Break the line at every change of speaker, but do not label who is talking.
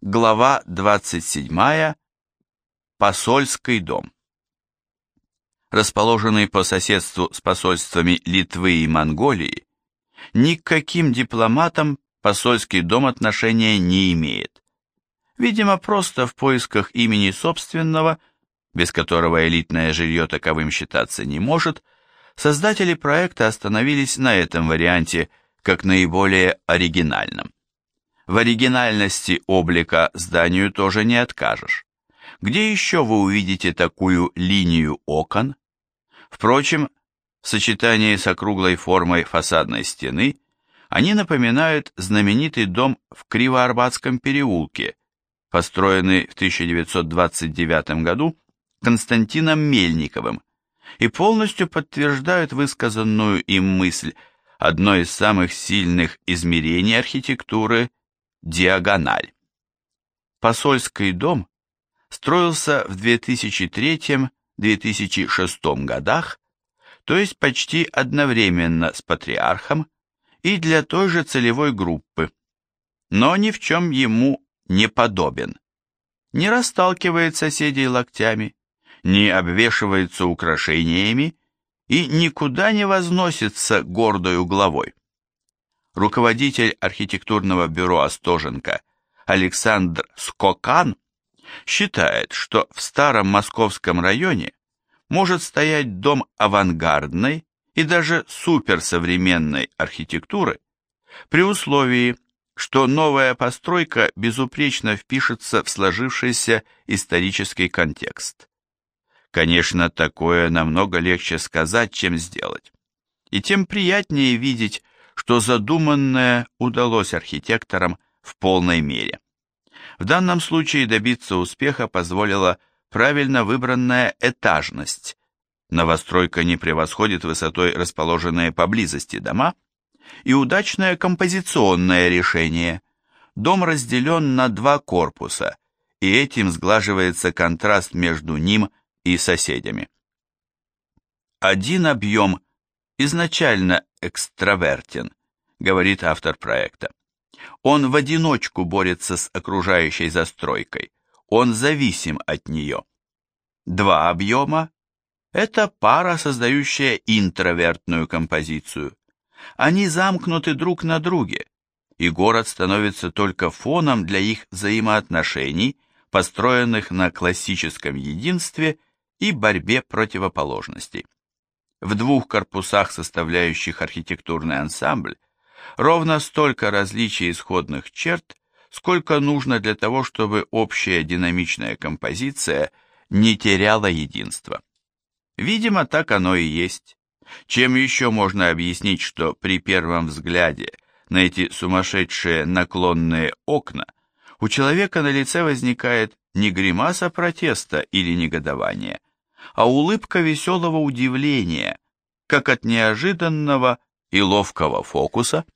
Глава 27. Посольский дом. Расположенный по соседству с посольствами Литвы и Монголии, ни к каким дипломатам посольский дом отношения не имеет. Видимо, просто в поисках имени собственного, без которого элитное жилье таковым считаться не может, создатели проекта остановились на этом варианте как наиболее оригинальном. В оригинальности облика зданию тоже не откажешь. Где еще вы увидите такую линию окон? Впрочем, в сочетании с округлой формой фасадной стены они напоминают знаменитый дом в Кривоарбатском переулке, построенный в 1929 году Константином Мельниковым, и полностью подтверждают высказанную им мысль одно из самых сильных измерений архитектуры диагональ. Посольский дом строился в 2003-2006 годах, то есть почти одновременно с патриархом и для той же целевой группы, но ни в чем ему не подобен. Не расталкивает соседей локтями, не обвешивается украшениями и никуда не возносится гордой угловой руководитель архитектурного бюро Остоженко Александр Скокан считает, что в старом московском районе может стоять дом авангардной и даже суперсовременной архитектуры при условии, что новая постройка безупречно впишется в сложившийся исторический контекст. Конечно, такое намного легче сказать, чем сделать. И тем приятнее видеть что задуманное удалось архитекторам в полной мере. В данном случае добиться успеха позволила правильно выбранная этажность. Новостройка не превосходит высотой расположенные поблизости дома, и удачное композиционное решение. Дом разделен на два корпуса, и этим сглаживается контраст между ним и соседями. Один объем изначально экстравертен, говорит автор проекта. Он в одиночку борется с окружающей застройкой, он зависим от нее. Два объема – это пара, создающая интровертную композицию. Они замкнуты друг на друге, и город становится только фоном для их взаимоотношений, построенных на классическом единстве и борьбе противоположностей. В двух корпусах, составляющих архитектурный ансамбль, ровно столько различий исходных черт, сколько нужно для того, чтобы общая динамичная композиция не теряла единства. Видимо, так оно и есть. Чем еще можно объяснить, что при первом взгляде на эти сумасшедшие наклонные окна у человека на лице возникает не гримаса протеста или негодования, а улыбка веселого удивления, как от неожиданного и ловкого фокуса –